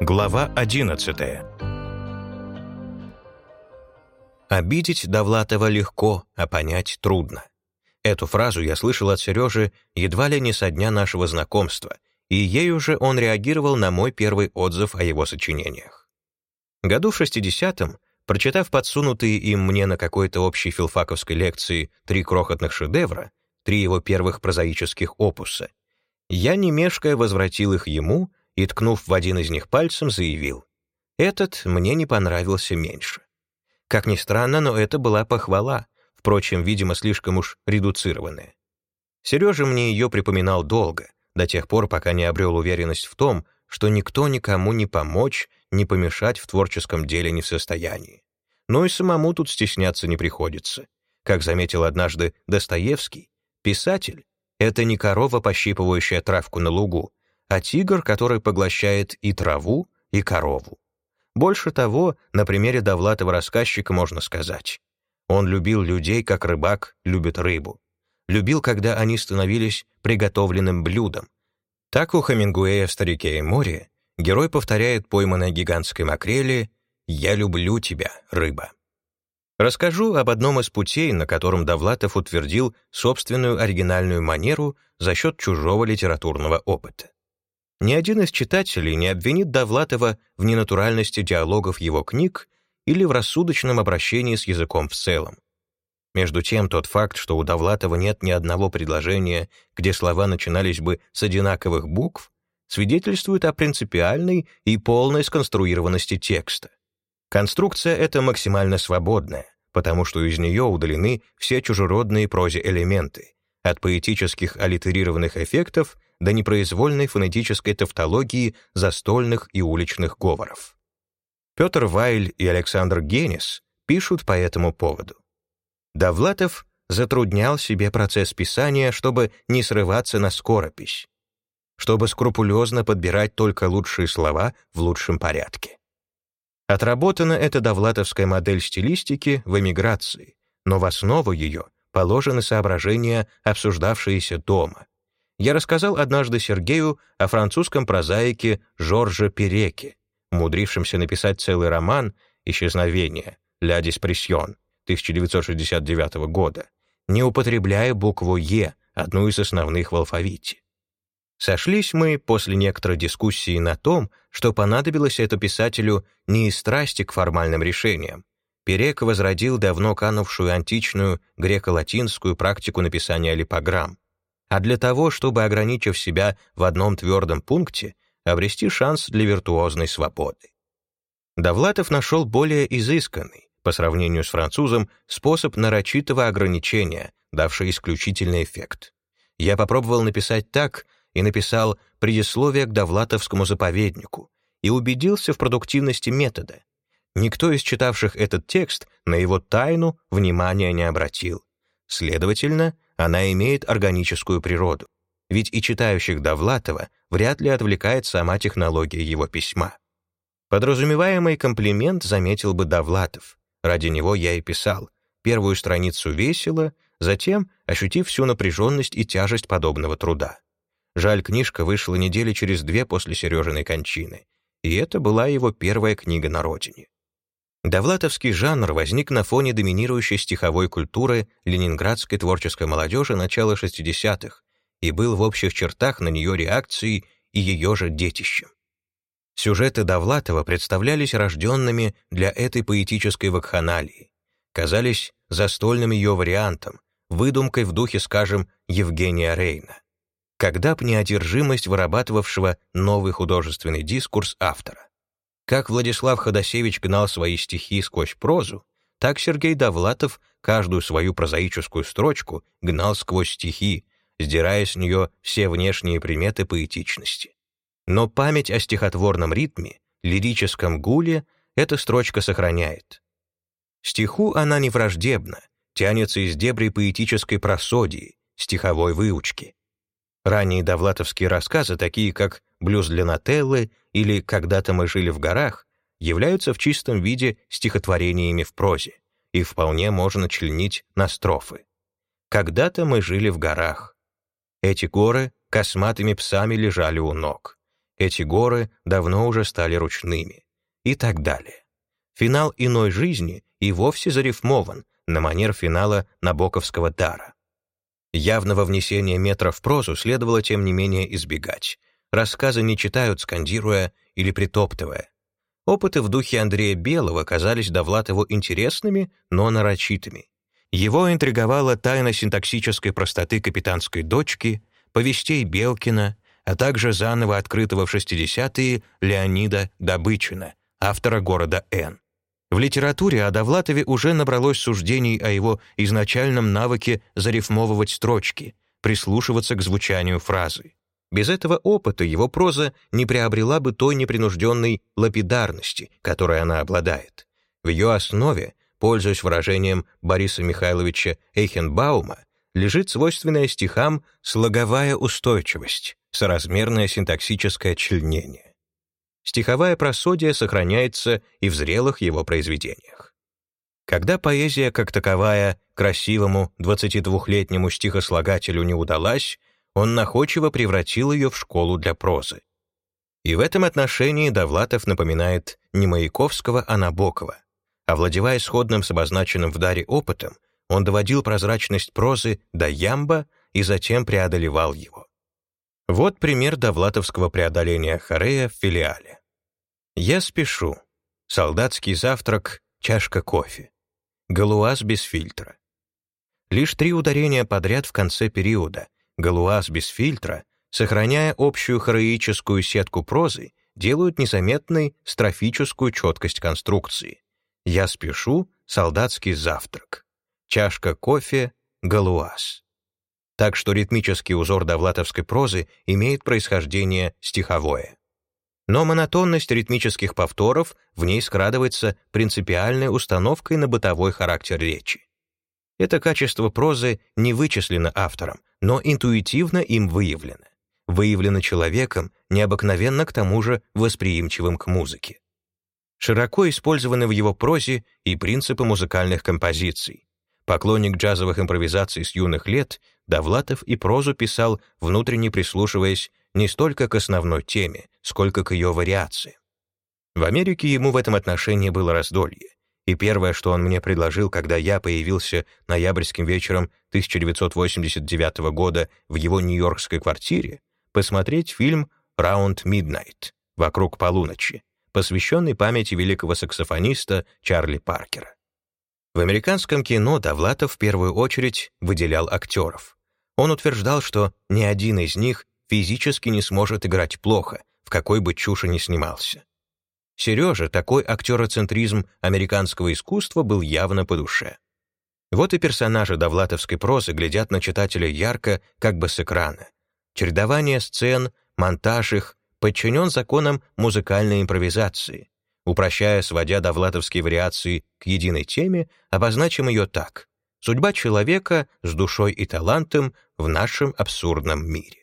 Глава 11 Обидеть Довлатова легко, а понять трудно. Эту фразу я слышал от Сережи едва ли не со дня нашего знакомства, и ею же он реагировал на мой первый отзыв о его сочинениях. Году в 60-м, прочитав подсунутые им мне на какой-то общей филфаковской лекции три крохотных шедевра, три его первых прозаических опуса, я, не мешкая, возвратил их ему и, ткнув в один из них пальцем, заявил, «Этот мне не понравился меньше». Как ни странно, но это была похвала, впрочем, видимо, слишком уж редуцированная. Сережа мне ее припоминал долго, до тех пор, пока не обрел уверенность в том, что никто никому не помочь, не помешать в творческом деле не в состоянии. Но и самому тут стесняться не приходится. Как заметил однажды Достоевский, писатель — это не корова, пощипывающая травку на лугу, а тигр, который поглощает и траву, и корову. Больше того, на примере Довлатова рассказчика можно сказать. Он любил людей, как рыбак любит рыбу. Любил, когда они становились приготовленным блюдом. Так у Хемингуэя в «Старике и море» герой повторяет пойманной гигантской макрели «Я люблю тебя, рыба». Расскажу об одном из путей, на котором Довлатов утвердил собственную оригинальную манеру за счет чужого литературного опыта. Ни один из читателей не обвинит Довлатова в ненатуральности диалогов его книг или в рассудочном обращении с языком в целом. Между тем, тот факт, что у Довлатова нет ни одного предложения, где слова начинались бы с одинаковых букв, свидетельствует о принципиальной и полной сконструированности текста. Конструкция эта максимально свободная, потому что из нее удалены все чужеродные прозе элементы, от поэтических аллитерированных эффектов до непроизвольной фонетической тавтологии застольных и уличных говоров. Петр Вайль и Александр Генис пишут по этому поводу. Довлатов затруднял себе процесс писания, чтобы не срываться на скоропись, чтобы скрупулезно подбирать только лучшие слова в лучшем порядке. Отработана эта довлатовская модель стилистики в эмиграции, но в основу ее положены соображения, обсуждавшиеся дома, я рассказал однажды Сергею о французском прозаике Жорже Переке, умудрившемся написать целый роман «Исчезновение» «Ля диспрессион» 1969 года, не употребляя букву «Е», одну из основных в алфавите. Сошлись мы после некоторой дискуссии на том, что понадобилось это писателю не из страсти к формальным решениям. Перек возродил давно канувшую античную греко-латинскую практику написания липограмм, а для того, чтобы, ограничив себя в одном твердом пункте, обрести шанс для виртуозной свободы. Довлатов нашел более изысканный, по сравнению с французом, способ нарочитого ограничения, давший исключительный эффект. Я попробовал написать так и написал предисловие к Довлатовскому заповеднику и убедился в продуктивности метода. Никто из читавших этот текст на его тайну внимания не обратил. Следовательно, она имеет органическую природу, ведь и читающих Довлатова вряд ли отвлекает сама технология его письма. Подразумеваемый комплимент заметил бы Довлатов. Ради него я и писал. Первую страницу весело, затем ощутив всю напряженность и тяжесть подобного труда. Жаль, книжка вышла недели через две после Сережиной кончины, и это была его первая книга на родине. Довлатовский жанр возник на фоне доминирующей стиховой культуры ленинградской творческой молодежи начала 60-х и был в общих чертах на нее реакцией и ее же детищем. Сюжеты Довлатова представлялись рожденными для этой поэтической вакханалии, казались застольным ее вариантом, выдумкой в духе, скажем, Евгения Рейна. Когда б неодержимость вырабатывавшего новый художественный дискурс автора. Как Владислав Ходосевич гнал свои стихи сквозь прозу, так Сергей Довлатов каждую свою прозаическую строчку гнал сквозь стихи, сдирая с нее все внешние приметы поэтичности. Но память о стихотворном ритме, лирическом гуле эта строчка сохраняет. Стиху она не враждебна, тянется из дебри поэтической просодии, стиховой выучки. Ранние довлатовские рассказы, такие как «Блюз для Нателлы» или «Когда-то мы жили в горах», являются в чистом виде стихотворениями в прозе, и вполне можно членить на строфы. «Когда-то мы жили в горах». Эти горы косматыми псами лежали у ног. эти горы давно уже стали ручными. И так далее. Финал иной жизни и вовсе зарифмован на манер финала Набоковского дара. Явного внесения метра в прозу следовало, тем не менее, избегать. Рассказы не читают, скандируя или притоптывая. Опыты в духе Андрея Белого казались Довлатову интересными, но нарочитыми. Его интриговала тайна синтаксической простоты капитанской дочки, повестей Белкина, а также заново открытого в 60-е Леонида Добычина, автора «Города Н». В литературе о Довлатове уже набралось суждений о его изначальном навыке зарифмовывать строчки, прислушиваться к звучанию фразы. Без этого опыта его проза не приобрела бы той непринужденной лапидарности, которой она обладает. В ее основе, пользуясь выражением Бориса Михайловича Эйхенбаума, лежит свойственная стихам слоговая устойчивость, соразмерное синтаксическое членение. Стиховая просодия сохраняется и в зрелых его произведениях. Когда поэзия как таковая красивому 22-летнему стихослагателю не удалась, он находчиво превратил ее в школу для прозы. И в этом отношении Довлатов напоминает не Маяковского, а Набокова. Овладевая сходным с обозначенным в даре опытом, он доводил прозрачность прозы до ямба и затем преодолевал его. Вот пример довлатовского преодоления Хорея в филиале. Я спешу. Солдатский завтрак, чашка кофе. Галуаз без фильтра. Лишь три ударения подряд в конце периода. Галуаз без фильтра, сохраняя общую хореическую сетку прозы, делают незаметной строфическую четкость конструкции. Я спешу, солдатский завтрак. Чашка кофе, галуаз так что ритмический узор довлатовской прозы имеет происхождение стиховое. Но монотонность ритмических повторов в ней скрадывается принципиальной установкой на бытовой характер речи. Это качество прозы не вычислено автором, но интуитивно им выявлено. Выявлено человеком, необыкновенно к тому же восприимчивым к музыке. Широко использованы в его прозе и принципы музыкальных композиций. Поклонник джазовых импровизаций с юных лет, Довлатов и прозу писал, внутренне прислушиваясь не столько к основной теме, сколько к ее вариации. В Америке ему в этом отношении было раздолье, и первое, что он мне предложил, когда я появился ноябрьским вечером 1989 года в его нью-йоркской квартире, посмотреть фильм «Раунд Миднайт» — «Вокруг полуночи», посвященный памяти великого саксофониста Чарли Паркера. В американском кино Довлатов в первую очередь выделял актеров. Он утверждал, что ни один из них физически не сможет играть плохо, в какой бы чуши ни снимался. Сереже такой актероцентризм американского искусства был явно по душе. Вот и персонажи довлатовской прозы глядят на читателя ярко, как бы с экрана. Чередование сцен, монтаж их подчинен законам музыкальной импровизации, Упрощая, сводя довлатовские вариации к единой теме, обозначим ее так. Судьба человека с душой и талантом в нашем абсурдном мире.